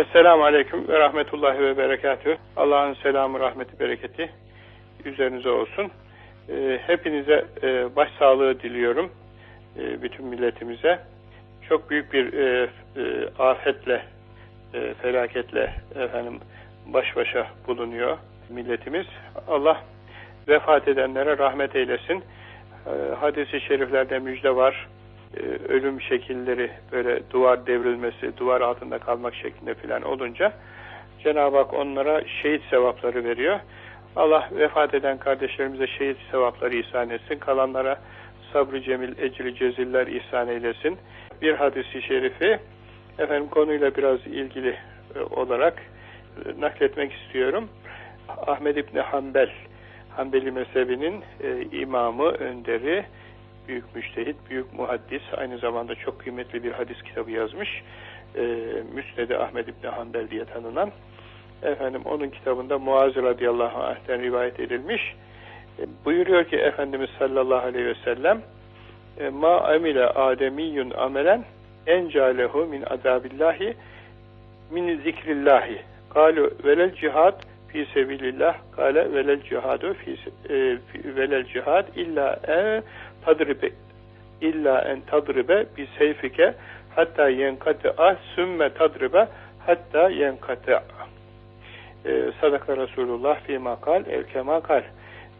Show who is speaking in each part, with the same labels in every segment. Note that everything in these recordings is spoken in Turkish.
Speaker 1: Esselamu Aleyküm ve Rahmetullahi ve Berekatühü. Allah'ın selamı, rahmeti, bereketi üzerinize olsun. Ee, hepinize e, başsağlığı diliyorum. E, bütün milletimize. Çok büyük bir e, e, afetle, felaketle efendim baş başa bulunuyor milletimiz. Allah vefat edenlere rahmet eylesin. E, hadisi şeriflerde müjde var e, ölüm şekilleri böyle duvar devrilmesi, duvar altında kalmak şeklinde filan olunca Cenab-ı Hak onlara şehit sevapları veriyor. Allah vefat eden kardeşlerimize şehit sevapları ihsan etsin. Kalanlara sabrı cemil, ecri ceziller ihsan eylesin. Bir hadisi şerifi efendim konuyla biraz ilgili e, olarak e, nakletmek istiyorum. Ahmed İbni Hanbel, Hanbeli mezhebinin imamı, önderi, büyük müştehit, büyük muhaddis, aynı zamanda çok kıymetli bir hadis kitabı yazmış. E, Müsned-i Ahmed İbni Hanbel diye tanınan. Efendim onun kitabında Muaz radıyallahu anh'ten rivayet edilmiş. E, buyuruyor ki Efendimiz sallallahu aleyhi ve sellem e, Ma amile ademiyyun amelen encalehu min azabillahi min zikrillahi. Kalu velel cihad fi sebilillah kale velel cihadu fi e, velel cihad illa en tadribe illa en tadribe bi seyfike hatta yenkati'a sümme tadribe hatta yenkati'a e, sadaka Resulullah fi makal ev kemakal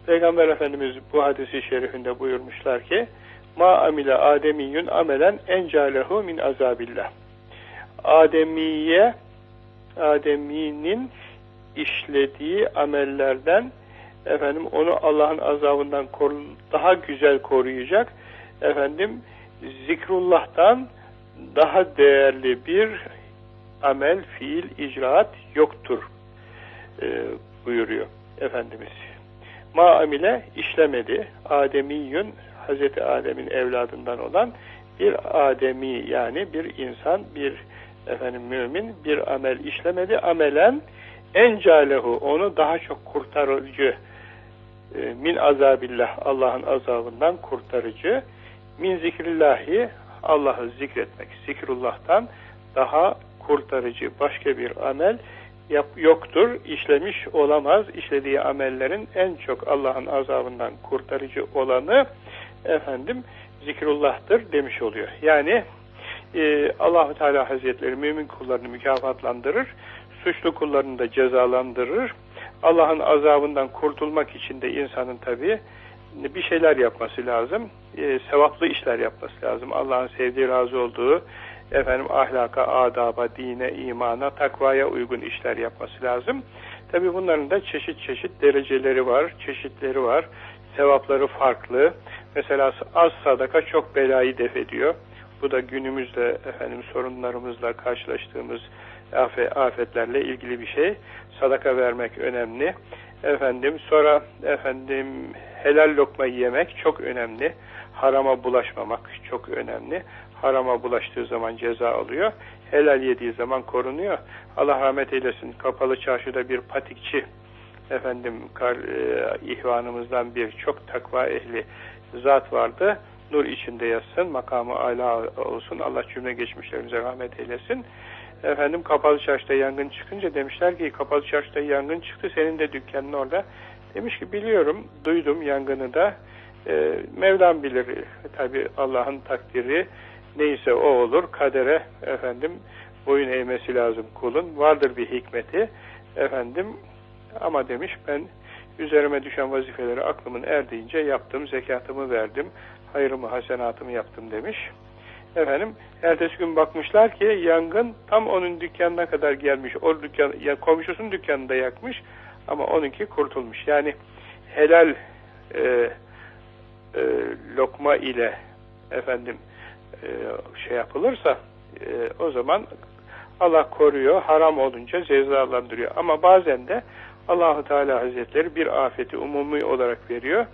Speaker 1: Peygamber Efendimiz bu hadisi şerifinde buyurmuşlar ki ma amile ademiyyun amelen encalehu min azabillah Ademiye Ademinin işlediği amellerden efendim onu Allah'ın azabından daha güzel koruyacak efendim zikrullah'tan daha değerli bir amel, fiil, icraat yoktur e, buyuruyor Efendimiz. Ma amile işlemedi. Ademiyyün Hazreti Adem'in evladından olan bir Ademi yani bir insan, bir efendim mümin bir amel işlemedi. Amelen encalehu onu daha çok kurtarıcı e, min azabillah Allah'ın azabından kurtarıcı min zikrillahi Allah'ı zikretmek zikrullah'tan daha kurtarıcı başka bir amel yap, yoktur, işlemiş olamaz. İşlediği amellerin en çok Allah'ın azabından kurtarıcı olanı efendim zikrullah'tır demiş oluyor. Yani e, Allahu Teala Hazretleri mümin kullarını mükafatlandırır, suçlu kullarını da cezalandırır. Allah'ın azabından kurtulmak için de insanın tabi bir şeyler yapması lazım. E, sevaplı işler yapması lazım. Allah'ın sevdiği, razı olduğu efendim ahlaka, adaba, dine, imana, takvaya uygun işler yapması lazım. Tabi bunların da çeşit çeşit dereceleri var, çeşitleri var. Sevapları farklı. Mesela az sadaka çok belayı def ediyor. Bu da günümüzde efendim sorunlarımızla karşılaştığımız afetlerle ilgili bir şey. Sadaka vermek önemli. Efendim sonra efendim helal lokmayı yemek çok önemli. Harama bulaşmamak çok önemli. Harama bulaştığı zaman ceza alıyor. Helal yediği zaman korunuyor. Allah rahmet eylesin. Kapalı çarşıda bir patikçi efendim kar, e, ihvanımızdan bir çok takva ehli zat vardı. Nur içinde yatsın, makamı ala olsun. Allah cümle geçmişlerimize rahmet eylesin. Efendim kapalı çarşıda yangın çıkınca demişler ki kapalı çarşıda yangın çıktı senin de dükkanın orada. Demiş ki biliyorum duydum yangını da. E, Mevlam bilir tabi Allah'ın takdiri neyse o olur. Kadere efendim boyun eğmesi lazım kulun. Vardır bir hikmeti efendim. Ama demiş ben üzerime düşen vazifeleri aklımın erdiğince yaptım zekatımı verdim hayrımı hasenatımı yaptım demiş Efendim, ertesi gün bakmışlar ki yangın tam onun dükkanına kadar gelmiş. O dükkan, ya komşusunun dükkanında yakmış ama onunki kurtulmuş. Yani helal e, e, lokma ile efendim e, şey yapılırsa e, o zaman Allah koruyor, haram olunca cezalandırıyor. Ama bazen de Allahu Teala Hazretleri bir afeti umumi olarak veriyor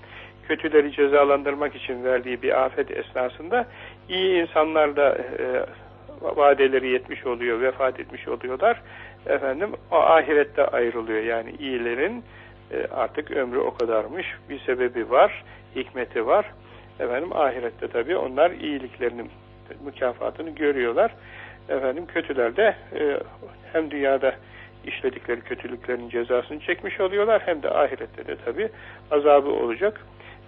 Speaker 1: kötüleri cezalandırmak için verdiği bir afet esnasında iyi insanlar da e, vadeleri yetmiş oluyor, vefat etmiş oluyorlar. Efendim o ahirette ayrılıyor. Yani iyilerin e, artık ömrü o kadarmış. Bir sebebi var, hikmeti var. Efendim ahirette tabii onlar iyiliklerinin mükafatını görüyorlar. efendim kötüler de e, hem dünyada işledikleri kötülüklerin cezasını çekmiş oluyorlar hem de ahirette de tabi azabı olacak.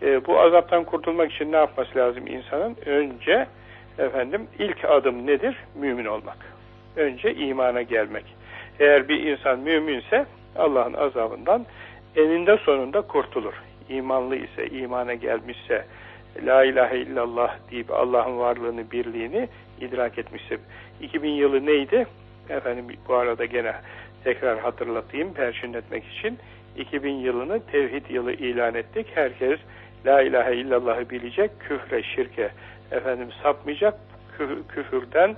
Speaker 1: E, bu azaptan kurtulmak için ne yapması lazım insanın? Önce efendim ilk adım nedir? Mümin olmak. Önce imana gelmek. Eğer bir insan müminse Allah'ın azabından eninde sonunda kurtulur. İmanlı ise, imana gelmişse, La ilahe illallah deyip Allah'ın varlığını, birliğini idrak etmişse. 2000 yılı neydi? Efendim bu arada gene tekrar hatırlatayım perşin etmek için. 2000 yılını tevhid yılı ilan ettik. Herkes La ilahe illallah'ı bilecek, küfre, şirke efendim sapmayacak, küfürden,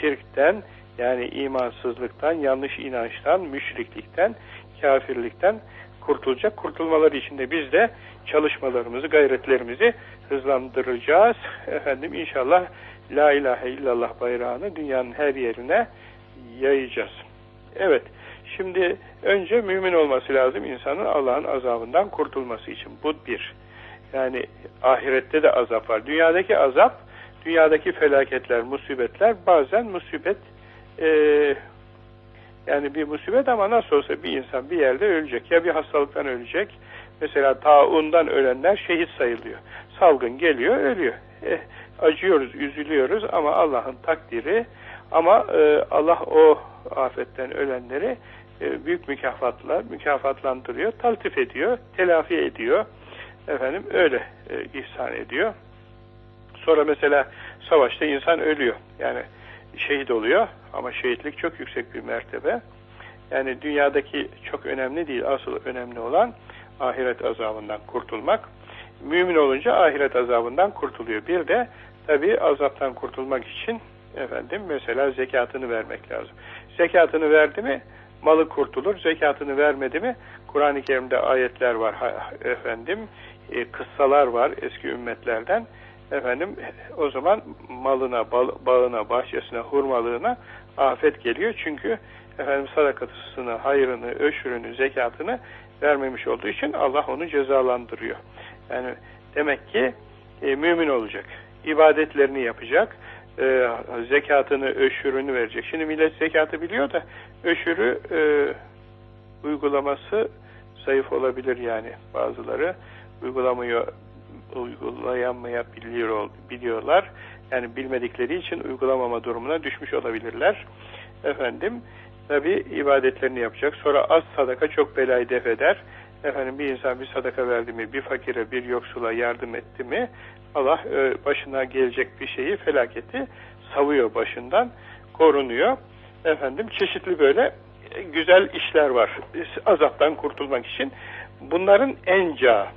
Speaker 1: şirkten, yani imansızlıktan, yanlış inançtan, müşriklikten, kafirlikten kurtulacak. Kurtulmaları için de biz de çalışmalarımızı, gayretlerimizi hızlandıracağız. Efendim inşallah La ilahe illallah bayrağını dünyanın her yerine yayacağız. Evet, şimdi önce mümin olması lazım insanın Allah'ın azabından kurtulması için. Bu bir. Yani ahirette de azap var. Dünyadaki azap, dünyadaki felaketler, musibetler bazen musibet e, yani bir musibet ama nasıl olsa bir insan bir yerde ölecek. Ya bir hastalıktan ölecek. Mesela taundan ölenler şehit sayılıyor. Salgın geliyor, ölüyor. Eh, acıyoruz, üzülüyoruz ama Allah'ın takdiri ama e, Allah o afetten ölenleri e, büyük mükafatla mükafatlandırıyor, taltif ediyor, telafi ediyor. Efendim öyle e, ihsan ediyor. Sonra mesela savaşta insan ölüyor. Yani şehit oluyor ama şehitlik çok yüksek bir mertebe. Yani dünyadaki çok önemli değil. Asıl önemli olan ahiret azabından kurtulmak. Mümin olunca ahiret azabından kurtuluyor. Bir de tabi azaptan kurtulmak için efendim mesela zekatını vermek lazım. Zekatını verdi mi malı kurtulur. Zekatını vermedi mi Kur'an-ı Kerim'de ayetler var efendim e, kıssalar var eski ümmetlerden efendim o zaman malına, bağına, bahçesine, hurmalığına afet geliyor. Çünkü efendim sadakatısını, hayrını, öşürünü, zekatını vermemiş olduğu için Allah onu cezalandırıyor. Yani demek ki e, mümin olacak. ibadetlerini yapacak. E, zekatını, öşürünü verecek. Şimdi millet zekatı biliyor da öşürü e, uygulaması zayıf olabilir yani bazıları uygulamıyor uygulayamayabiliyor biliyorlar. Yani bilmedikleri için uygulamama durumuna düşmüş olabilirler. Efendim tabi ibadetlerini yapacak. Sonra az sadaka çok belayı def eder. Efendim bir insan bir sadaka verdi mi, bir fakire, bir yoksula yardım etti mi Allah e, başına gelecek bir şeyi, felaketi savuyor başından, korunuyor. Efendim çeşitli böyle güzel işler var. Azaptan kurtulmak için. Bunların en ca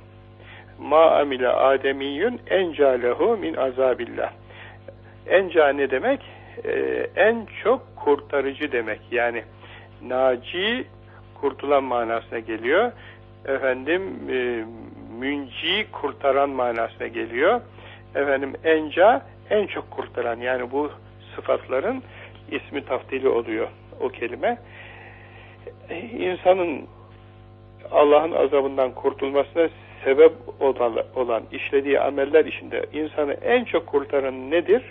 Speaker 1: ma amile ademiyyün enca lehu min azabillah. Enca ne demek? Ee, en çok kurtarıcı demek. Yani naci kurtulan manasına geliyor. Efendim e, münci kurtaran manasına geliyor. Efendim enca en çok kurtaran yani bu sıfatların ismi taftili oluyor o kelime. İnsanın Allah'ın azabından kurtulmasına sebep olan işlediği ameller içinde insanı en çok kurtaran nedir?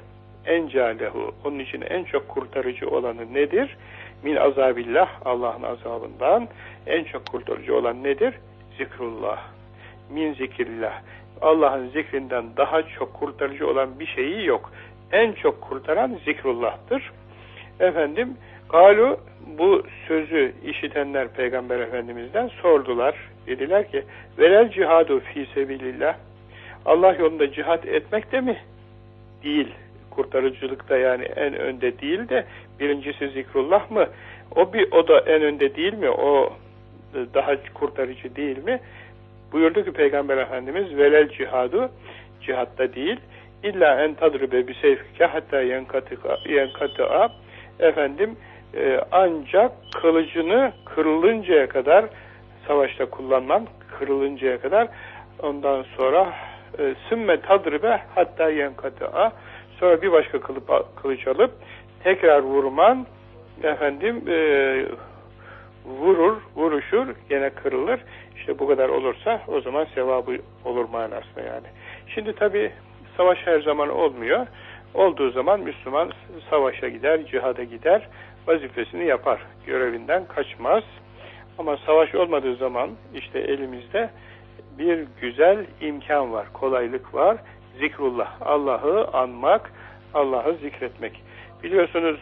Speaker 1: En calehu. Onun için en çok kurtarıcı olanı nedir? Min azabillah. Allah'ın azabından en çok kurtarıcı olan nedir? Zikrullah. Min zikrillah. Allah'ın zikrinden daha çok kurtarıcı olan bir şeyi yok. En çok kurtaran zikrullah'tır. Efendim, galu bu sözü işitenler Peygamber Efendimiz'den sordular. Dediler ki velel cihadu fi sebilillah Allah yolunda cihat etmek de mi? Değil. Kurtarıcılıkta yani en önde değil de birincisi zikrullah mı? O bir o da en önde değil mi? O daha kurtarıcı değil mi? Buyurdu ki Peygamber Efendimiz velel cihadu cihatta değil illa en tadribe bi seyfike hatta yenkatı'a efendim e, ancak kılıcını kırılıncaya kadar savaşta kullanman kırılıncaya kadar ondan sonra e, sümme tadribe hatta yenkata'a sonra bir başka kılıp, kılıç alıp tekrar vurman efendim e, vurur, vuruşur, gene kırılır. İşte bu kadar olursa o zaman sevabı olur manasında yani. Şimdi tabi savaş her zaman olmuyor. olduğu zaman Müslüman savaşa gider, cihada gider, vazifesini yapar, görevinden kaçmaz. Ama savaş olmadığı zaman işte elimizde bir güzel imkan var, kolaylık var. Zikrullah, Allah'ı anmak, Allah'ı zikretmek. Biliyorsunuz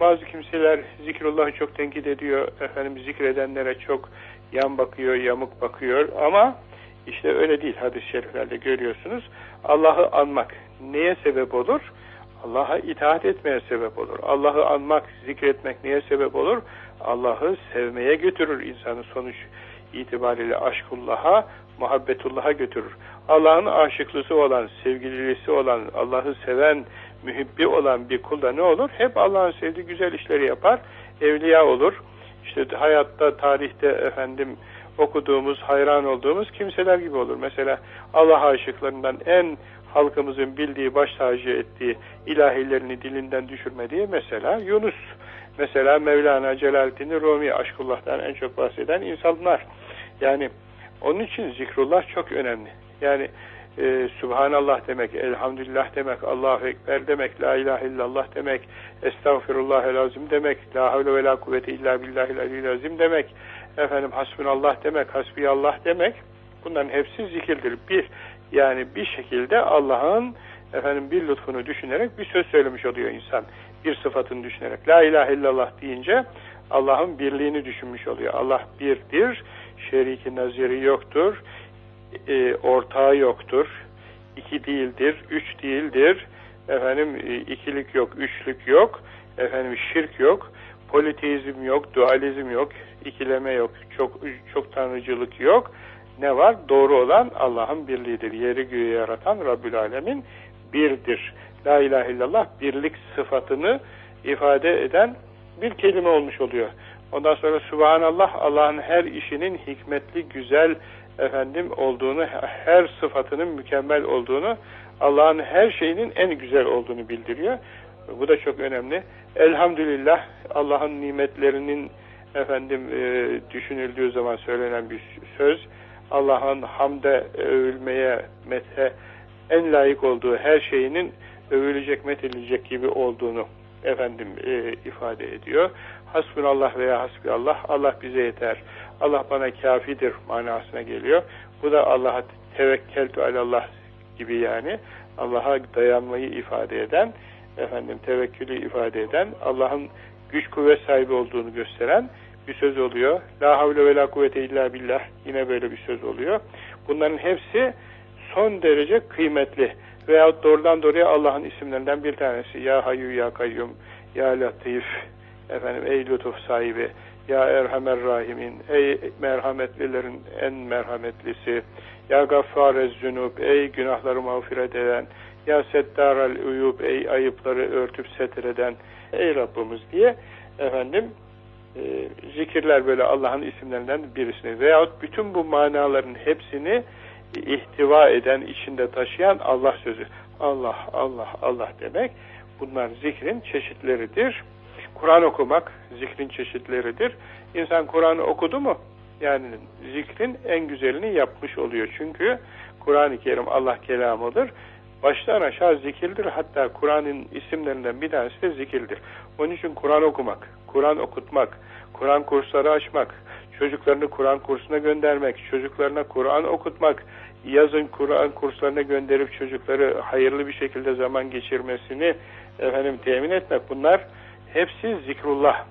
Speaker 1: bazı kimseler zikrullahı çok tenkit ediyor, efendim zikredenlere çok yan bakıyor, yamuk bakıyor ama işte öyle değil hadis-i şeriflerde görüyorsunuz. Allah'ı anmak neye sebep olur? Allah'a itaat etmeye sebep olur. Allah'ı anmak, zikretmek neye sebep olur? Allah'ı sevmeye götürür insanı sonuç itibariyle aşkullah'a, muhabbetullah'a götürür. Allah'ın aşıklısı olan, sevgilisi olan, Allah'ı seven, mühibbi olan bir kulda ne olur? Hep Allah'ın sevdiği güzel işleri yapar, evliya olur. İşte hayatta, tarihte efendim okuduğumuz, hayran olduğumuz kimseler gibi olur. Mesela Allah aşıklarından en halkımızın bildiği, baş tacı ettiği ilahilerini dilinden düşürmediği mesela Yunus. Mesela Mevlana Celaleddin Rumi aşkullah'tan en çok bahseden insanlar. Yani onun için zikrullah çok önemli. Yani e, Subhanallah demek, Elhamdülillah demek, Allahu Ekber demek, La ilahe illallah demek, Estağfirullahel azim demek, La havle ve la kuvvete illa billahil aliyyil azim demek, efendim Hasbunallah demek, Hasbiyallah demek. Bunların hepsi zikirdir. Bir, yani bir şekilde Allah'ın efendim bir lütfunu düşünerek bir söz söylemiş oluyor insan. Bir sıfatını düşünerek. La ilahe illallah deyince Allah'ın birliğini düşünmüş oluyor. Allah birdir, şeriki naziri yoktur, e, ortağı yoktur, iki değildir, üç değildir, efendim e, ikilik yok, üçlük yok, efendim şirk yok, politeizm yok, dualizm yok, ikileme yok, çok çok tanrıcılık yok. Ne var? Doğru olan Allah'ın birliğidir. Yeri göğü yaratan Rabbül Alemin birdir. La ilahe illallah birlik sıfatını ifade eden bir kelime olmuş oluyor. Ondan sonra Subhanallah Allah'ın her işinin hikmetli, güzel efendim olduğunu, her sıfatının mükemmel olduğunu, Allah'ın her şeyinin en güzel olduğunu bildiriyor. Bu da çok önemli. Elhamdülillah Allah'ın nimetlerinin efendim e, düşünüldüğü zaman söylenen bir söz. Allah'ın hamde övülmeye, methe en layık olduğu her şeyinin övülecek, methedilecek gibi olduğunu efendim e, ifade ediyor. Hasbunallah veya hasbiyallah, Allah bize yeter, Allah bana kafidir manasına geliyor. Bu da Allah'a tevekkeltü alallah gibi yani Allah'a dayanmayı ifade eden, efendim tevekkülü ifade eden, Allah'ın güç kuvvet sahibi olduğunu gösteren bir söz oluyor. La havle ve la kuvvete illa billah yine böyle bir söz oluyor. Bunların hepsi son derece kıymetli veyahut doğrudan doğruya Allah'ın isimlerinden bir tanesi. Ya Hayyu Ya Kayyum Ya Latif efendim ey lütuf sahibi Ya Erhamer Rahimin ey merhametlilerin en merhametlisi Ya Gaffarez Zünub ey günahları mağfiret eden Ya Settaral Uyub ey ayıpları örtüp setreden ey Rabbimiz diye efendim e, zikirler böyle Allah'ın isimlerinden birisini veyahut bütün bu manaların hepsini ihtiva eden, içinde taşıyan Allah sözü. Allah, Allah, Allah demek. Bunlar zikrin çeşitleridir. Kur'an okumak zikrin çeşitleridir. İnsan Kur'an'ı okudu mu? Yani zikrin en güzelini yapmış oluyor. Çünkü Kur'an-ı Kerim Allah kelamıdır. Baştan aşağı zikirdir. Hatta Kur'an'ın isimlerinden bir tanesi de zikirdir. Onun için Kur'an okumak, Kur'an okutmak, Kur'an kursları açmak, çocuklarını Kur'an kursuna göndermek, çocuklarına Kur'an okutmak, yazın Kur'an kurslarına gönderip çocukları hayırlı bir şekilde zaman geçirmesini efendim temin etmek. Bunlar hepsi zikrullah.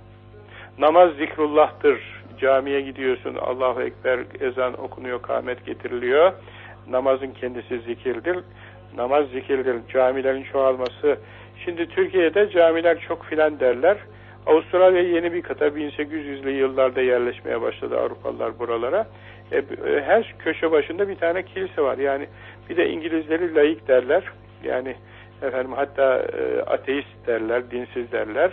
Speaker 1: Namaz zikrullah'tır. Camiye gidiyorsun, Allahu Ekber ezan okunuyor, kâmet getiriliyor. Namazın kendisi zikirdir. Namaz zikirdir. Camilerin çoğalması. Şimdi Türkiye'de camiler çok filan derler. Avustralya yeni bir kıta 1800'lü yıllarda yerleşmeye başladı Avrupalılar buralara. E, e, her köşe başında bir tane kilise var. Yani bir de İngilizleri laik derler. Yani efendim hatta e, ateist derler, dinsiz derler.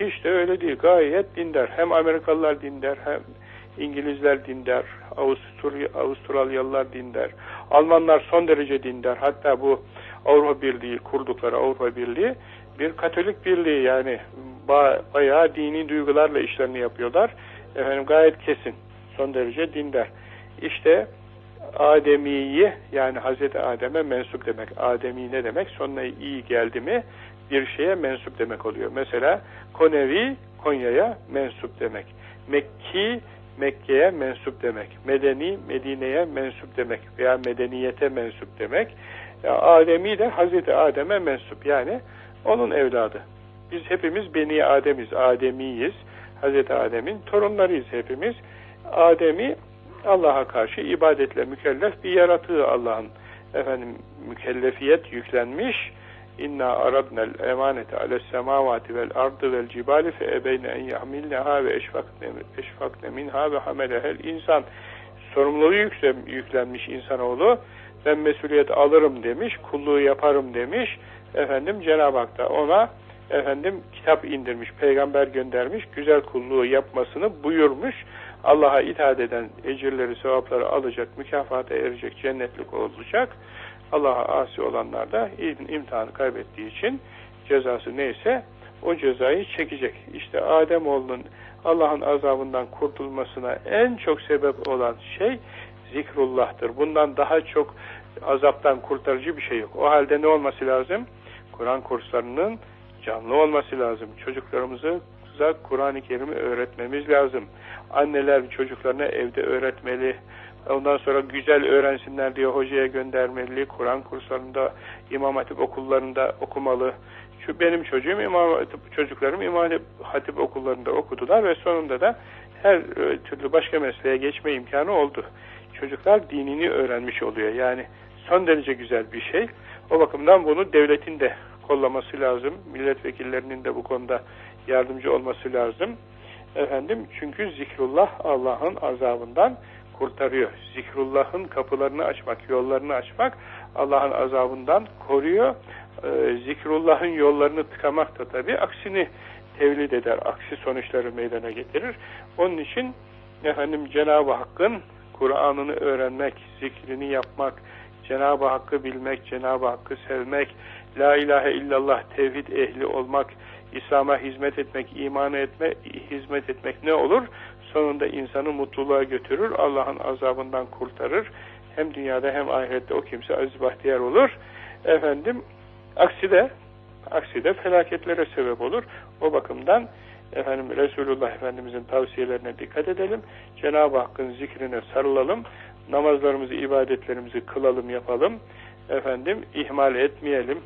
Speaker 1: Hiç de öyle değil. Gayet dindar. Hem Amerikalılar dindar hem İngilizler dindar, Avustralyalılar dindar, Almanlar son derece dindar. Hatta bu Avrupa Birliği kurdukları Avrupa Birliği bir Katolik birliği yani ba bayağı dini duygularla işlerini yapıyorlar. Efendim gayet kesin. Son derece dindar. İşte Ademi'yi yani Hazreti Adem'e mensup demek. Ademi ne demek? Sonuna iyi geldi mi bir şeye mensup demek oluyor. Mesela Konevi Konya'ya mensup demek. Mekki Mekke'ye mensup demek. Medeni Medine'ye mensup demek veya medeniyete mensup demek. Ya Ademi de Hazreti Adem'e mensup yani onun evladı. Biz hepimiz Beni Adem'iz, Ademiyiz. Hazreti Adem'in torunlarıyız hepimiz. Adem'i Allah'a karşı ibadetle mükellef bir yaratığı Allah'ın efendim mükellefiyet yüklenmiş. İnna aradnel emanete ales semavati vel ardı vel cibali fe ebeyne en yahmilneha ve eşfakne minha ve hamelehel insan. Sorumluluğu yüklenmiş insanoğlu. Ben mesuliyet alırım demiş, kulluğu yaparım demiş. Efendim Cenab-ı Hak da ona efendim kitap indirmiş, peygamber göndermiş, güzel kulluğu yapmasını buyurmuş. Allah'a itaat eden ecirleri, sevapları alacak, mükafata erecek, cennetlik olacak. Allah'a asi olanlar da imtihanı kaybettiği için cezası neyse o cezayı çekecek. İşte Ademoğlunun Allah'ın azabından kurtulmasına en çok sebep olan şey zikrullah'tır. Bundan daha çok azaptan kurtarıcı bir şey yok. O halde ne olması lazım? Kur'an kurslarının canlı olması lazım. Çocuklarımızı Kur'an-ı Kerim'i öğretmemiz lazım. Anneler çocuklarına evde öğretmeli. Ondan sonra güzel öğrensinler diye hocaya göndermeli. Kur'an kurslarında, İmam Hatip okullarında okumalı. Şu benim çocuğum İmam Hatip, çocuklarım İmam Hatip okullarında okudular ve sonunda da her e, türlü başka mesleğe geçme imkanı oldu. Çocuklar dinini öğrenmiş oluyor. Yani son derece güzel bir şey. O bakımdan bunu devletin de kollaması lazım. Milletvekillerinin de bu konuda yardımcı olması lazım. Efendim çünkü zikrullah Allah'ın azabından kurtarıyor. Zikrullah'ın kapılarını açmak, yollarını açmak Allah'ın azabından koruyor. Ee, zikrullah'ın yollarını tıkamak da tabi aksini tevlid eder, aksi sonuçları meydana getirir. Onun için efendim Cenab-ı Hakk'ın Kur'an'ını öğrenmek, zikrini yapmak, Cenab-ı Hakk'ı bilmek, Cenab-ı Hakk'ı sevmek, La ilahe illallah tevhid ehli olmak, İslam'a hizmet etmek, iman etme, hizmet etmek ne olur? Sonunda insanı mutluluğa götürür, Allah'ın azabından kurtarır. Hem dünyada hem ahirette o kimse aziz bahtiyar olur. Efendim, aksi de, aksi de felaketlere sebep olur. O bakımdan efendim Resulullah Efendimizin tavsiyelerine dikkat edelim. Cenab-ı Hakk'ın zikrine sarılalım. Namazlarımızı, ibadetlerimizi kılalım, yapalım. Efendim, ihmal etmeyelim.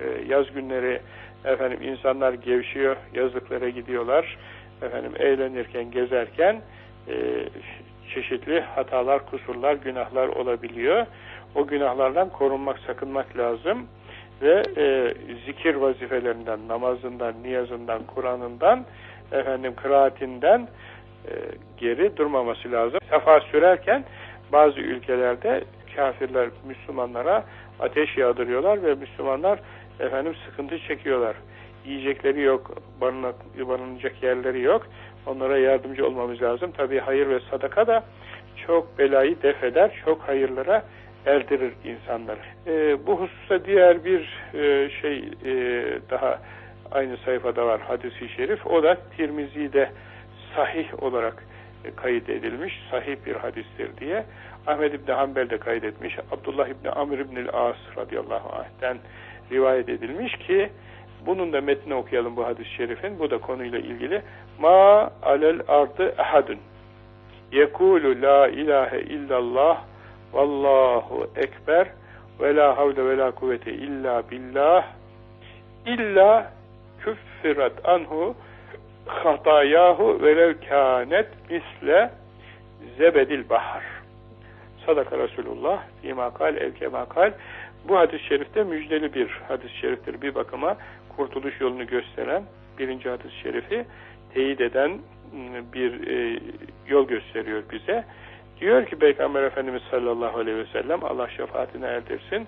Speaker 1: Ee, yaz günleri efendim insanlar gevşiyor, yazlıklara gidiyorlar. Efendim eğlenirken, gezerken e, çeşitli hatalar, kusurlar, günahlar olabiliyor. O günahlardan korunmak, sakınmak lazım. Ve e, zikir vazifelerinden, namazından, niyazından, Kur'an'ından, efendim kıraatinden e, geri durmaması lazım. Sefa sürerken bazı ülkelerde kafirler Müslümanlara ateş yağdırıyorlar ve Müslümanlar efendim sıkıntı çekiyorlar. Yiyecekleri yok, barınacak yerleri yok. Onlara yardımcı olmamız lazım. Tabi hayır ve sadaka da çok belayı def eder, çok hayırlara erdirir insanları. E, bu hususta diğer bir e, şey e, daha aynı sayfada var hadisi şerif. O da Tirmizi'de sahih olarak e, kayıt edilmiş, sahih bir hadistir diye. Ahmed İbni Hanbel de kaydetmiş. Abdullah İbni Amr İbni As radıyallahu anh'ten rivayet edilmiş ki bunun da metni okuyalım bu hadis-i şerifin. Bu da konuyla ilgili. Ma alel ardı ehadun yekulu la ilahe illallah vallahu ekber ve la havle ve la kuvvete illa billah illa küffirat anhu hatayahu velev kânet misle zebedil bahar. Sadaka Resulullah fîmâ kal evkemâ kal bu hadis-i şerifte müjdeli bir hadis-i şeriftir. Bir bakıma kurtuluş yolunu gösteren birinci hadis-i şerifi teyit eden ıı, bir e, yol gösteriyor bize. Diyor ki Peygamber Efendimiz sallallahu aleyhi ve sellem Allah şefaatine erdirsin.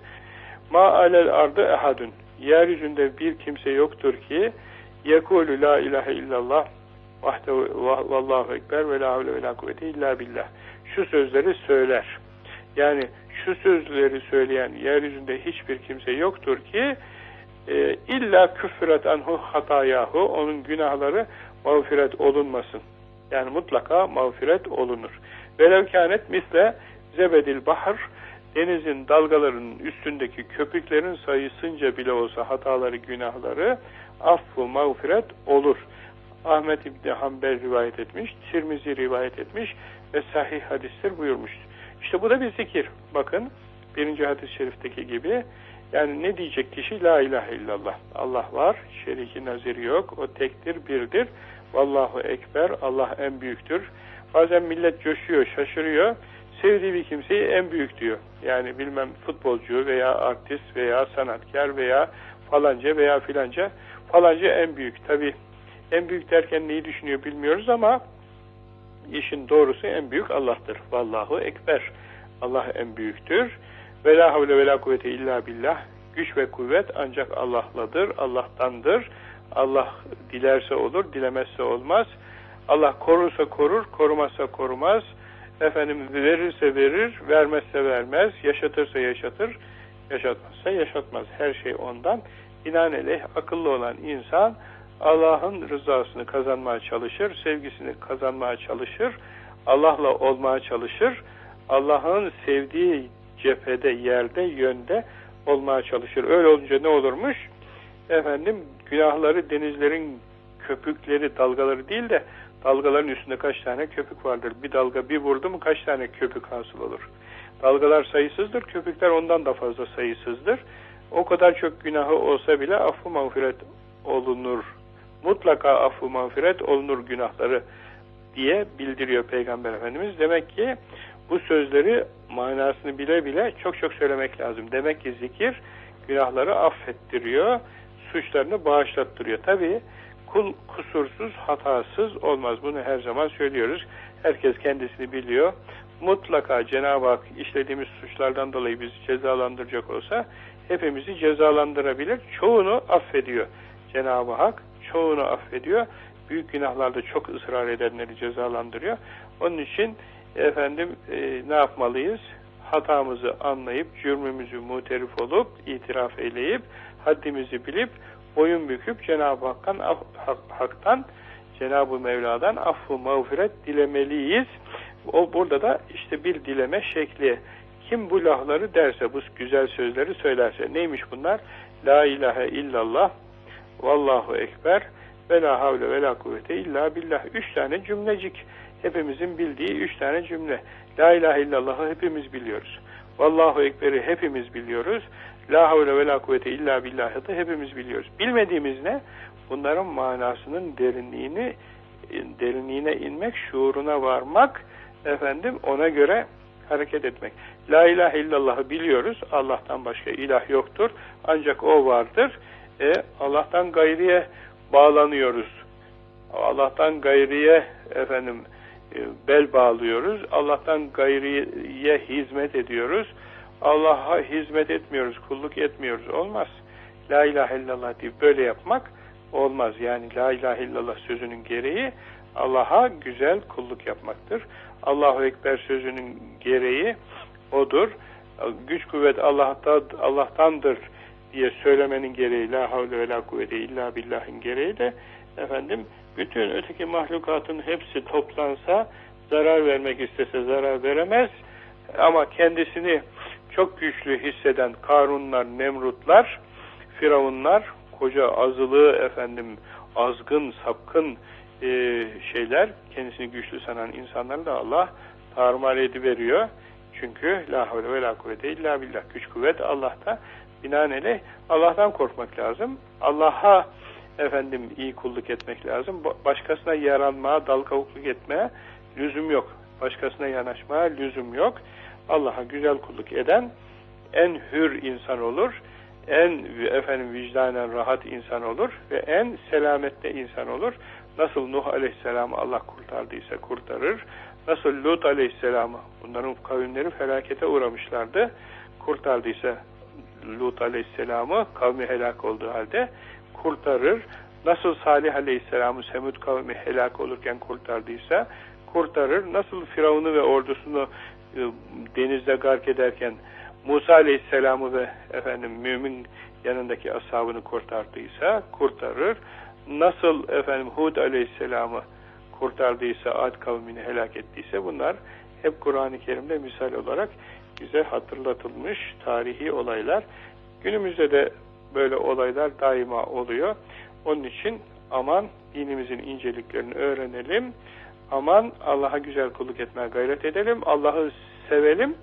Speaker 1: Ma alel ardı ehadun. Yeryüzünde bir kimse yoktur ki yekulü la ilahe illallah vahdehu vallahu ekber ve la havle ve la kuvvete illa billah. Şu sözleri söyler. Yani şu sözleri söyleyen yeryüzünde hiçbir kimse yoktur ki e, illa küfret anhu hatayahu onun günahları mağfiret olunmasın. Yani mutlaka mağfiret olunur. Velev kânet misle zebedil bahar denizin dalgalarının üstündeki köpüklerin sayısınca bile olsa hataları, günahları affu mağfiret olur. Ahmet İbni Hanbel rivayet etmiş, Tirmizi rivayet etmiş ve sahih hadisler buyurmuş. İşte bu da bir zikir. Bakın birinci hadis-i şerifteki gibi yani ne diyecek kişi? La ilahe illallah. Allah var, şeriki naziri yok, o tektir, birdir. Vallahu ekber, Allah en büyüktür. Bazen millet coşuyor, şaşırıyor. Sevdiği bir kimseyi en büyük diyor. Yani bilmem futbolcu veya artist veya sanatkar veya falanca veya filanca. Falanca en büyük. Tabi en büyük derken neyi düşünüyor bilmiyoruz ama işin doğrusu en büyük Allah'tır. Vallahu ekber. Allah en büyüktür. Ve la havle ve la kuvvete illa billah. Güç ve kuvvet ancak Allah'ladır, Allah'tandır. Allah dilerse olur, dilemezse olmaz. Allah korursa korur, korumazsa korumaz. Efendim verirse verir, vermezse vermez, yaşatırsa yaşatır, yaşatmazsa yaşatmaz. Her şey ondan. Binaenaleyh akıllı olan insan Allah'ın rızasını kazanmaya çalışır, sevgisini kazanmaya çalışır, Allah'la olmaya çalışır, Allah'ın sevdiği cephede, yerde, yönde olmaya çalışır. Öyle olunca ne olurmuş? Efendim günahları denizlerin köpükleri, dalgaları değil de dalgaların üstünde kaç tane köpük vardır. Bir dalga bir vurdu mu kaç tane köpük hasıl olur. Dalgalar sayısızdır, köpükler ondan da fazla sayısızdır. O kadar çok günahı olsa bile affı mağfiret olunur. Mutlaka affı mağfiret olunur günahları diye bildiriyor Peygamber Efendimiz. Demek ki bu sözleri manasını bile bile çok çok söylemek lazım. Demek ki zikir günahları affettiriyor, suçlarını bağışlattırıyor. Tabi kul kusursuz, hatasız olmaz. Bunu her zaman söylüyoruz. Herkes kendisini biliyor. Mutlaka Cenab-ı Hak işlediğimiz suçlardan dolayı bizi cezalandıracak olsa hepimizi cezalandırabilir. Çoğunu affediyor Cenab-ı Hak. Çoğunu affediyor. Büyük günahlarda çok ısrar edenleri cezalandırıyor. Onun için efendim e, ne yapmalıyız? Hatamızı anlayıp, cürmümüzü muterif olup, itiraf eyleyip, haddimizi bilip, boyun büküp Cenab-ı Hak'tan, Hak'tan Cenab-ı Mevla'dan affı mağfiret dilemeliyiz. O burada da işte bir dileme şekli. Kim bu lahları derse, bu güzel sözleri söylerse, neymiş bunlar? La ilahe illallah, vallahu ekber, ve la havle ve la kuvvete illa billah. Üç tane cümlecik. Hepimizin bildiği üç tane cümle. La ilahe illallah'ı hepimiz biliyoruz. Vallahu ekberi hepimiz biliyoruz. La havle ve la kuvvete illa billah'ı da hepimiz biliyoruz. Bilmediğimiz ne? Bunların manasının derinliğini derinliğine inmek, şuuruna varmak, efendim ona göre hareket etmek. La ilahe illallah'ı biliyoruz. Allah'tan başka ilah yoktur. Ancak o vardır. E, Allah'tan gayriye bağlanıyoruz. Allah'tan gayriye efendim e, bel bağlıyoruz. Allah'tan gayriye hizmet ediyoruz. Allah'a hizmet etmiyoruz, kulluk etmiyoruz. Olmaz. La ilahe illallah deyip böyle yapmak olmaz. Yani la ilahe illallah sözünün gereği Allah'a güzel kulluk yapmaktır. Allahu Ekber sözünün gereği odur. Güç kuvvet Allah'tan, Allah'tandır diye söylemenin gereği la havle ve la kuvvete illa billahın gereği de efendim bütün öteki mahlukatın hepsi toplansa zarar vermek istese zarar veremez ama kendisini çok güçlü hisseden Karunlar, Nemrutlar, Firavunlar, koca azılı efendim azgın, sapkın e, şeyler, kendisini güçlü sanan insanları da Allah tarumar ediveriyor. Çünkü la havle ve la kuvvete illa billah. Güç kuvvet Allah'ta. Binaenaleyh Allah'tan korkmak lazım. Allah'a efendim iyi kulluk etmek lazım. Başkasına yaranmaya, dal kavukluk etmeye lüzum yok. Başkasına yanaşmaya lüzum yok. Allah'a güzel kulluk eden en hür insan olur. En efendim vicdanen rahat insan olur ve en selamette insan olur. Nasıl Nuh Aleyhisselam'ı Allah kurtardıysa kurtarır. Nasıl Lut Aleyhisselam'ı bunların kavimleri felakete uğramışlardı. Kurtardıysa Lut Aleyhisselam'ı kavmi helak olduğu halde kurtarır. Nasıl Salih Aleyhisselam'ı Semud kavmi helak olurken kurtardıysa kurtarır. Nasıl Firavun'u ve ordusunu e, denizde gark ederken Musa Aleyhisselam'ı ve efendim mümin yanındaki ashabını kurtardıysa kurtarır. Nasıl efendim Hud Aleyhisselam'ı kurtardıysa, Ad kavmini helak ettiyse bunlar hep Kur'an-ı Kerim'de misal olarak bize hatırlatılmış tarihi olaylar. Günümüzde de böyle olaylar daima oluyor. Onun için aman dinimizin inceliklerini öğrenelim. Aman Allah'a güzel kulluk etmeye gayret edelim. Allah'ı sevelim.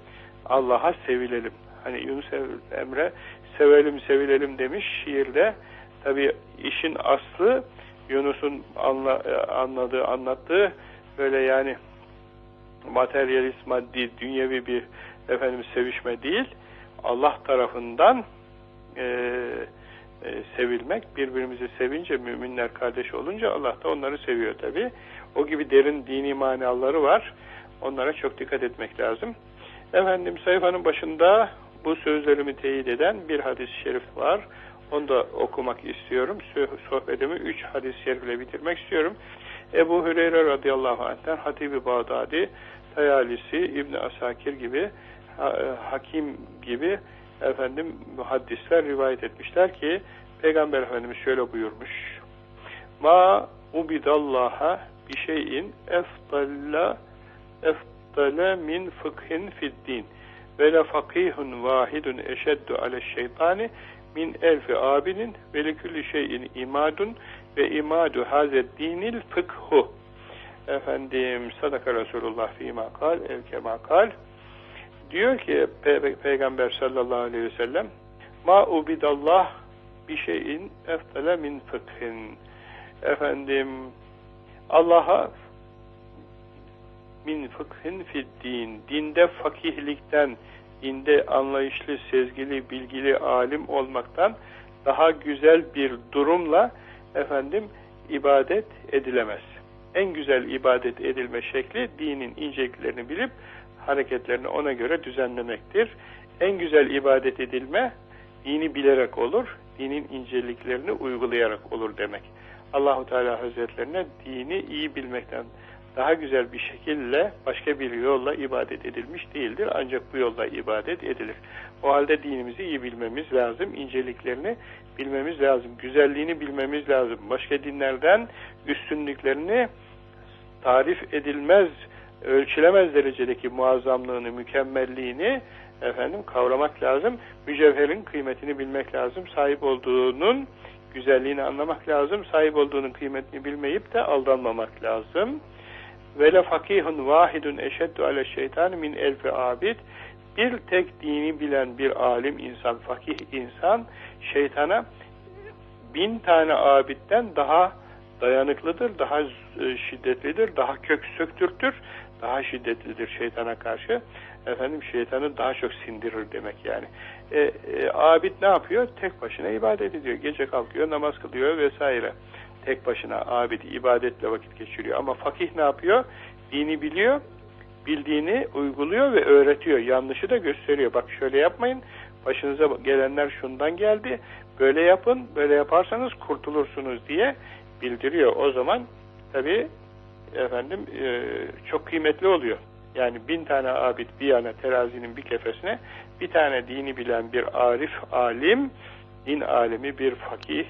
Speaker 1: Allah'a sevilelim. Hani Yunus Emre sevelim sevilelim demiş şiirde. Tabi işin aslı Yunus'un anla, anladığı, anlattığı böyle yani materyalist, maddi, dünyevi bir efendim sevişme değil. Allah tarafından e, e, sevilmek, birbirimizi sevince, müminler kardeş olunca Allah da onları seviyor tabi. O gibi derin dini manaları var. Onlara çok dikkat etmek lazım. Efendim sayfanın başında bu sözlerimi teyit eden bir hadis-i şerif var. Onu da okumak istiyorum. Sohbetimi üç hadis-i şerifle bitirmek istiyorum. Ebu Hüreyre radıyallahu anh'ten Hatibi Bağdadi, Tayalisi, İbni Asakir gibi, e, Hakim gibi efendim muhaddisler rivayet etmişler ki Peygamber Efendimiz şöyle buyurmuş. Ma ubidallaha bir şeyin efdalla efdale min fıkhin fiddin ve le fakihun vahidun eşeddu ale şeytani min elfi abinin ve likülli şeyin imadun ve imadu hazet dinil fıkhu efendim sadaka Resulullah fîmâ kal evkemâ kal diyor ki Pe Peygamber sallallahu aleyhi ve sellem ma ubidallah bir şeyin eftele min fıkhin efendim Allah'a min fıkhin fid din. Dinde fakihlikten dinde anlayışlı, sezgili, bilgili, alim olmaktan daha güzel bir durumla efendim ibadet edilemez. En güzel ibadet edilme şekli dinin inceliklerini bilip hareketlerini ona göre düzenlemektir. En güzel ibadet edilme dini bilerek olur, dinin inceliklerini uygulayarak olur demek. Allahu Teala Hazretlerine dini iyi bilmekten daha güzel bir şekilde başka bir yolla ibadet edilmiş değildir. Ancak bu yolla ibadet edilir. O halde dinimizi iyi bilmemiz lazım. inceliklerini bilmemiz lazım. Güzelliğini bilmemiz lazım. Başka dinlerden üstünlüklerini tarif edilmez, ölçülemez derecedeki muazzamlığını, mükemmelliğini efendim kavramak lazım. Mücevherin kıymetini bilmek lazım. Sahip olduğunun güzelliğini anlamak lazım. Sahip olduğunun kıymetini bilmeyip de aldanmamak lazım. Ve le fakihun vahidun eşeddu ale şeytan min elfi abid. Bir tek dini bilen bir alim insan, fakih insan şeytana bin tane abitten daha dayanıklıdır, daha e, şiddetlidir, daha kök söktürtür, daha şiddetlidir şeytana karşı. Efendim şeytanı daha çok sindirir demek yani. E, e, abid ne yapıyor? Tek başına ibadet ediyor. Gece kalkıyor, namaz kılıyor vesaire tek başına abid, ibadetle vakit geçiriyor. Ama fakih ne yapıyor? Dini biliyor, bildiğini uyguluyor ve öğretiyor. Yanlışı da gösteriyor. Bak şöyle yapmayın, başınıza gelenler şundan geldi, böyle yapın, böyle yaparsanız kurtulursunuz diye bildiriyor. O zaman tabi efendim e, çok kıymetli oluyor. Yani bin tane abid bir yana terazinin bir kefesine bir tane dini bilen bir arif, alim, din alemi bir fakih,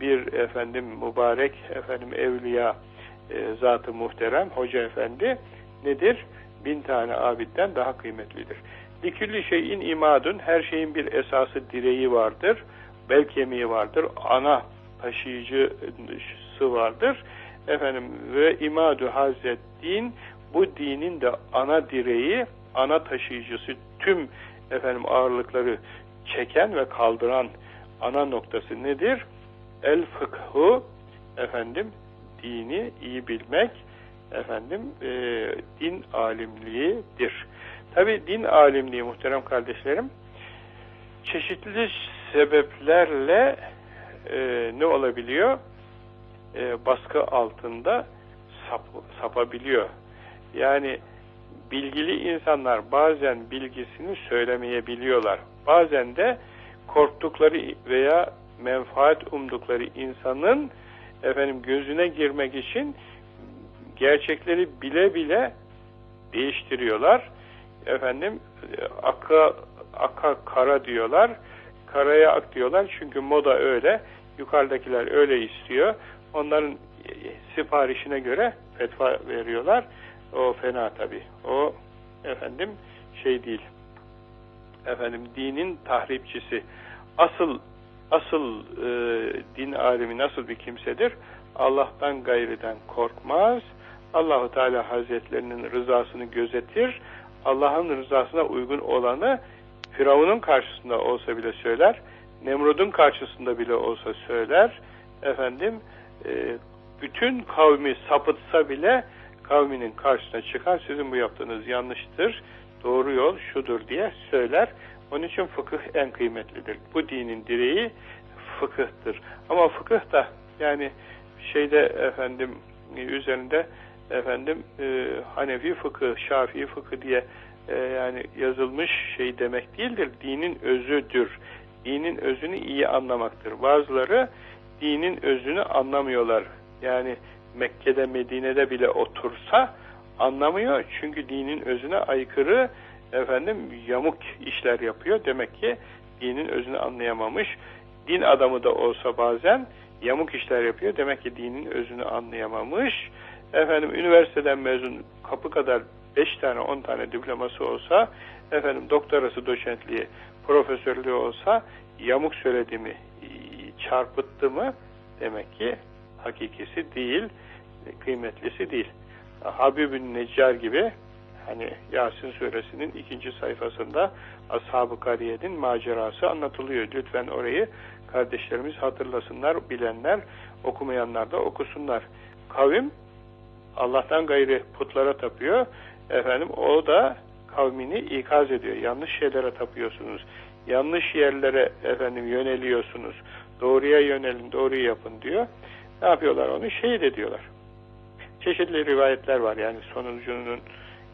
Speaker 1: bir efendim mübarek efendim evliya e, zatı muhterem hoca efendi nedir? Bin tane abitten daha kıymetlidir. Likülli şeyin imadun her şeyin bir esası direği vardır. Bel kemiği vardır. Ana taşıyıcısı vardır. Efendim ve imadu hazret din bu dinin de ana direği, ana taşıyıcısı tüm efendim ağırlıkları çeken ve kaldıran ana noktası nedir? El fıkhu efendim dini iyi bilmek efendim e, din alimliğidir. Tabi din alimliği muhterem kardeşlerim çeşitli sebeplerle e, ne olabiliyor? E, baskı altında sap, sapabiliyor. Yani bilgili insanlar bazen bilgisini söylemeyebiliyorlar. Bazen de korktukları veya menfaat umdukları insanın efendim gözüne girmek için gerçekleri bile bile değiştiriyorlar. Efendim aka, aka kara diyorlar. Karaya ak diyorlar. Çünkü moda öyle. Yukarıdakiler öyle istiyor. Onların siparişine göre fetva veriyorlar. O fena tabi. O efendim şey değil. Efendim dinin tahripçisi. Asıl asıl e, din alemi nasıl bir kimsedir? Allah'tan gayriden korkmaz. Allahu Teala Hazretlerinin rızasını gözetir. Allah'ın rızasına uygun olanı Firavun'un karşısında olsa bile söyler. Nemrud'un karşısında bile olsa söyler. Efendim e, bütün kavmi sapıtsa bile kavminin karşısına çıkar. Sizin bu yaptığınız yanlıştır. Doğru yol şudur diye söyler. Onun için fıkıh en kıymetlidir. Bu dinin direği fıkıhtır. Ama fıkıh da yani şeyde efendim üzerinde efendim e, Hanefi fıkıh, Şafii fıkıh diye e, yani yazılmış şey demek değildir. Dinin özüdür. Dinin özünü iyi anlamaktır. Bazıları dinin özünü anlamıyorlar. Yani Mekke'de, Medine'de bile otursa anlamıyor. Çünkü dinin özüne aykırı efendim yamuk işler yapıyor. Demek ki dinin özünü anlayamamış. Din adamı da olsa bazen yamuk işler yapıyor. Demek ki dinin özünü anlayamamış. Efendim üniversiteden mezun kapı kadar 5 tane 10 tane diploması olsa efendim doktorası doçentliği profesörlüğü olsa yamuk söylediğimi çarpıttı mı demek ki hakikisi değil kıymetlisi değil. Habibün Neccar gibi hani Yasin suresinin ikinci sayfasında Ashab-ı Kariye'nin macerası anlatılıyor. Lütfen orayı kardeşlerimiz hatırlasınlar, bilenler, okumayanlar da okusunlar. Kavim Allah'tan gayri putlara tapıyor. Efendim o da kavmini ikaz ediyor. Yanlış şeylere tapıyorsunuz. Yanlış yerlere efendim yöneliyorsunuz. Doğruya yönelin, doğruyu yapın diyor. Ne yapıyorlar onu? Şehit ediyorlar. Çeşitli rivayetler var. Yani sonucunun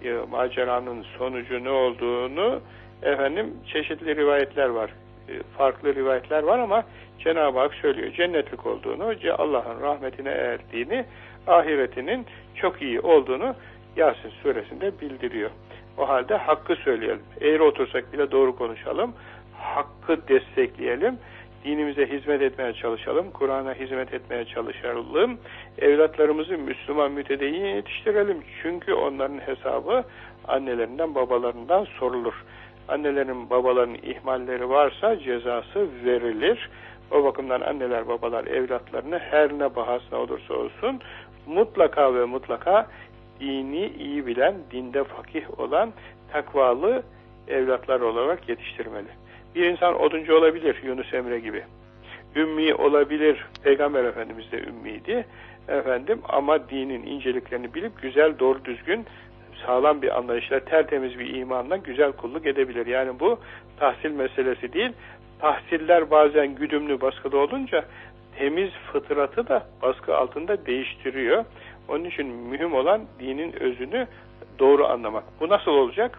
Speaker 1: e, maceranın sonucu ne olduğunu efendim çeşitli rivayetler var. E, farklı rivayetler var ama Cenab-ı Hak söylüyor. Cennetlik olduğunu, Allah'ın rahmetine erdiğini, ahiretinin çok iyi olduğunu Yasin suresinde bildiriyor. O halde hakkı söyleyelim. Eğri otursak bile doğru konuşalım. Hakkı destekleyelim. Dinimize hizmet etmeye çalışalım. Kur'an'a hizmet etmeye çalışalım. Evlatlarımızı Müslüman mütedeyyin yetiştirelim. Çünkü onların hesabı annelerinden babalarından sorulur. Annelerin babaların ihmalleri varsa cezası verilir. O bakımdan anneler babalar evlatlarını her ne bahasına olursa olsun mutlaka ve mutlaka dini iyi bilen, dinde fakih olan takvalı evlatlar olarak yetiştirmeli. Bir insan oduncu olabilir Yunus Emre gibi. Ümmi olabilir. Peygamber Efendimiz de ümmiydi. Efendim ama dinin inceliklerini bilip güzel, doğru düzgün, sağlam bir anlayışla, tertemiz bir imanla güzel kulluk edebilir. Yani bu tahsil meselesi değil. Tahsiller bazen güdümlü baskıda olunca temiz fıtratı da baskı altında değiştiriyor. Onun için mühim olan dinin özünü doğru anlamak. Bu nasıl olacak?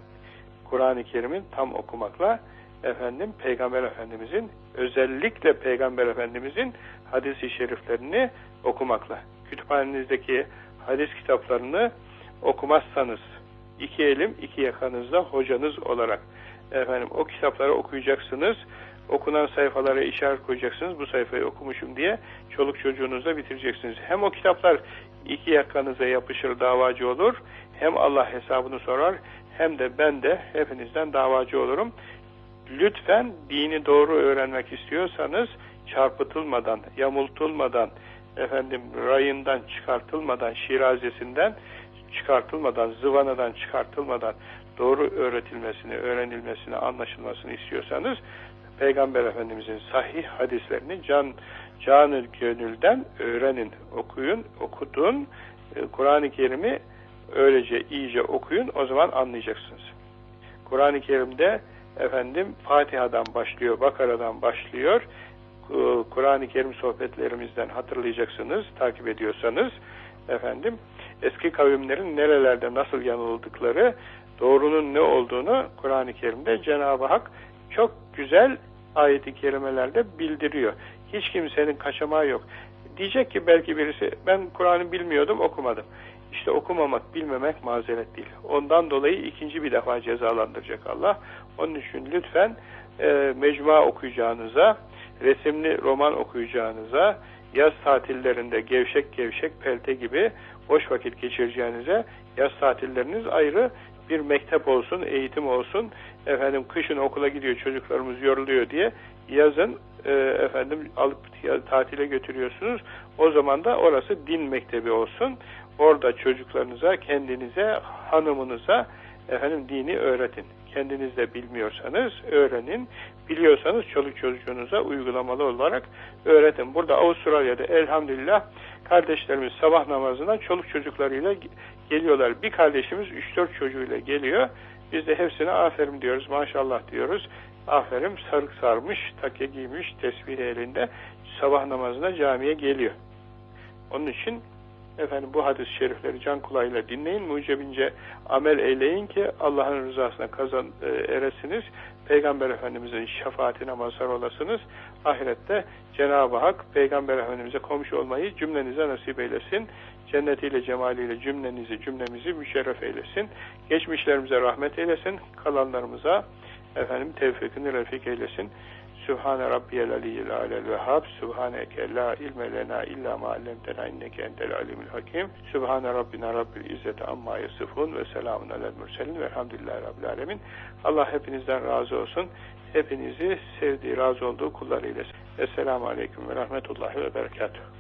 Speaker 1: Kur'an-ı Kerim'in tam okumakla efendim Peygamber Efendimizin özellikle Peygamber Efendimizin hadis-i şeriflerini okumakla. Kütüphanenizdeki hadis kitaplarını okumazsanız iki elim iki yakanızda hocanız olarak efendim o kitapları okuyacaksınız. Okunan sayfalara işaret koyacaksınız. Bu sayfayı okumuşum diye çoluk çocuğunuzla bitireceksiniz. Hem o kitaplar iki yakanıza yapışır davacı olur. Hem Allah hesabını sorar hem de ben de hepinizden davacı olurum. Lütfen dini doğru öğrenmek istiyorsanız çarpıtılmadan, yamultulmadan, efendim rayından çıkartılmadan, şirazesinden çıkartılmadan, zıvanadan çıkartılmadan doğru öğretilmesini, öğrenilmesini, anlaşılmasını istiyorsanız Peygamber Efendimizin sahih hadislerini can canı gönülden öğrenin, okuyun, okudun. E, Kur'an-ı Kerim'i öylece iyice okuyun, o zaman anlayacaksınız. Kur'an-ı Kerim'de efendim Fatiha'dan başlıyor, Bakara'dan başlıyor. Kur'an-ı Kerim sohbetlerimizden hatırlayacaksınız, takip ediyorsanız efendim eski kavimlerin nerelerde nasıl yanıldıkları, doğrunun ne olduğunu Kur'an-ı Kerim'de Cenab-ı Hak çok güzel ayeti kerimelerde bildiriyor. Hiç kimsenin kaçamağı yok. Diyecek ki belki birisi ben Kur'an'ı bilmiyordum okumadım. İşte okumamak, bilmemek mazeret değil. Ondan dolayı ikinci bir defa cezalandıracak Allah. Onun için lütfen e, mecmua okuyacağınıza, resimli roman okuyacağınıza, yaz tatillerinde gevşek gevşek pelte gibi boş vakit geçireceğinize yaz tatilleriniz ayrı bir mektep olsun, eğitim olsun. Efendim kışın okula gidiyor çocuklarımız yoruluyor diye yazın e, efendim alıp tatile götürüyorsunuz. O zaman da orası din mektebi olsun. Orada çocuklarınıza, kendinize, hanımınıza efendim dini öğretin. Kendiniz de bilmiyorsanız öğrenin. Biliyorsanız çoluk çocuğunuza uygulamalı olarak öğretin. Burada Avustralya'da elhamdülillah kardeşlerimiz sabah namazına çoluk çocuklarıyla geliyorlar. Bir kardeşimiz 3-4 çocuğuyla geliyor. Biz de hepsine aferin diyoruz, maşallah diyoruz. Aferin sarık sarmış, takke giymiş, tesbih elinde sabah namazına camiye geliyor. Onun için efendim bu hadis-i şerifleri can kulağıyla dinleyin, mucebince amel eyleyin ki Allah'ın rızasına kazan e, eresiniz. Peygamber Efendimiz'in şefaatine mazhar olasınız. Ahirette Cenab-ı Hak Peygamber Efendimiz'e komşu olmayı cümlenize nasip eylesin. Cennetiyle, cemaliyle cümlenizi, cümlemizi müşerref eylesin. Geçmişlerimize rahmet eylesin. Kalanlarımıza efendim tevfikini refik eylesin. Sübhane Rabbiyel Aliyyil Alel Vehhab Sübhaneke la ilme lena illa ma allemtena inneke entel alimul hakim Sübhane Rabbina Rabbil İzzeti amma yasifun ve selamun alel mürselin velhamdülillahi Rabbil Alemin Allah hepinizden razı olsun. Hepinizi sevdiği, razı olduğu kullarıyla. Esselamu Aleyküm ve Rahmetullahi ve Berekatuhu.